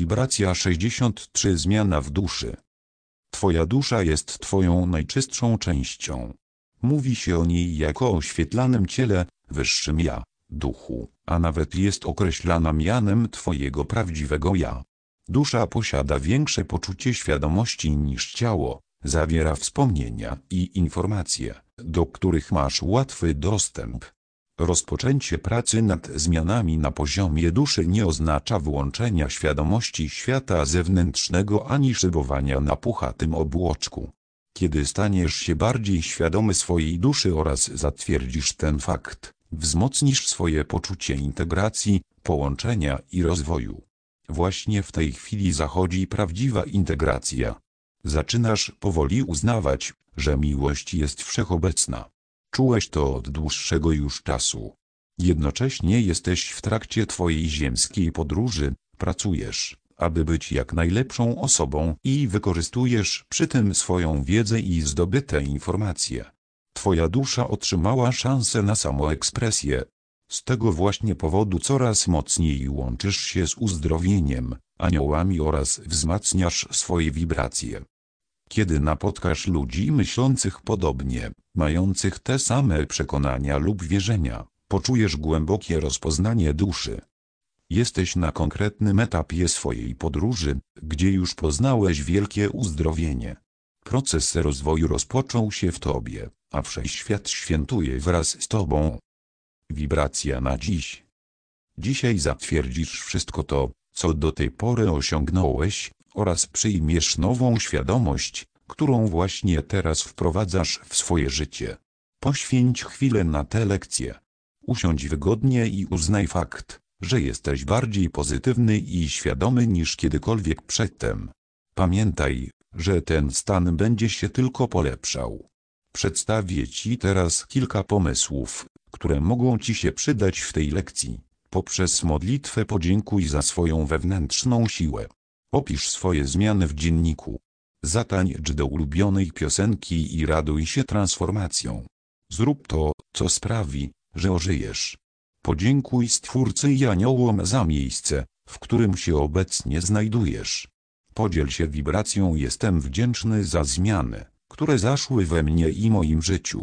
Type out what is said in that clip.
Wibracja 63 Zmiana w duszy. Twoja dusza jest Twoją najczystszą częścią. Mówi się o niej jako o oświetlanym ciele, wyższym ja, duchu, a nawet jest określana mianem Twojego prawdziwego ja. Dusza posiada większe poczucie świadomości niż ciało, zawiera wspomnienia i informacje, do których masz łatwy dostęp. Rozpoczęcie pracy nad zmianami na poziomie duszy nie oznacza wyłączenia świadomości świata zewnętrznego ani szybowania na puchatym obłoczku. Kiedy staniesz się bardziej świadomy swojej duszy oraz zatwierdzisz ten fakt, wzmocnisz swoje poczucie integracji, połączenia i rozwoju. Właśnie w tej chwili zachodzi prawdziwa integracja. Zaczynasz powoli uznawać, że miłość jest wszechobecna. Czułeś to od dłuższego już czasu. Jednocześnie jesteś w trakcie twojej ziemskiej podróży, pracujesz, aby być jak najlepszą osobą i wykorzystujesz przy tym swoją wiedzę i zdobyte informacje. Twoja dusza otrzymała szansę na samoekspresję. Z tego właśnie powodu coraz mocniej łączysz się z uzdrowieniem, aniołami oraz wzmacniasz swoje wibracje. Kiedy napotkasz ludzi myślących podobnie, mających te same przekonania lub wierzenia, poczujesz głębokie rozpoznanie duszy. Jesteś na konkretnym etapie swojej podróży, gdzie już poznałeś wielkie uzdrowienie. Proces rozwoju rozpoczął się w Tobie, a Wszechświat świętuje wraz z Tobą. Wibracja na dziś. Dzisiaj zatwierdzisz wszystko to, co do tej pory osiągnąłeś, oraz przyjmiesz nową świadomość, którą właśnie teraz wprowadzasz w swoje życie. Poświęć chwilę na tę lekcję. Usiądź wygodnie i uznaj fakt, że jesteś bardziej pozytywny i świadomy niż kiedykolwiek przedtem. Pamiętaj, że ten stan będzie się tylko polepszał. Przedstawię Ci teraz kilka pomysłów, które mogą Ci się przydać w tej lekcji. Poprzez modlitwę podziękuj za swoją wewnętrzną siłę. Opisz swoje zmiany w dzienniku. Zatańcz do ulubionej piosenki i raduj się transformacją. Zrób to, co sprawi, że ożyjesz. Podziękuj Stwórcy i aniołom za miejsce, w którym się obecnie znajdujesz. Podziel się wibracją Jestem wdzięczny za zmiany, które zaszły we mnie i moim życiu.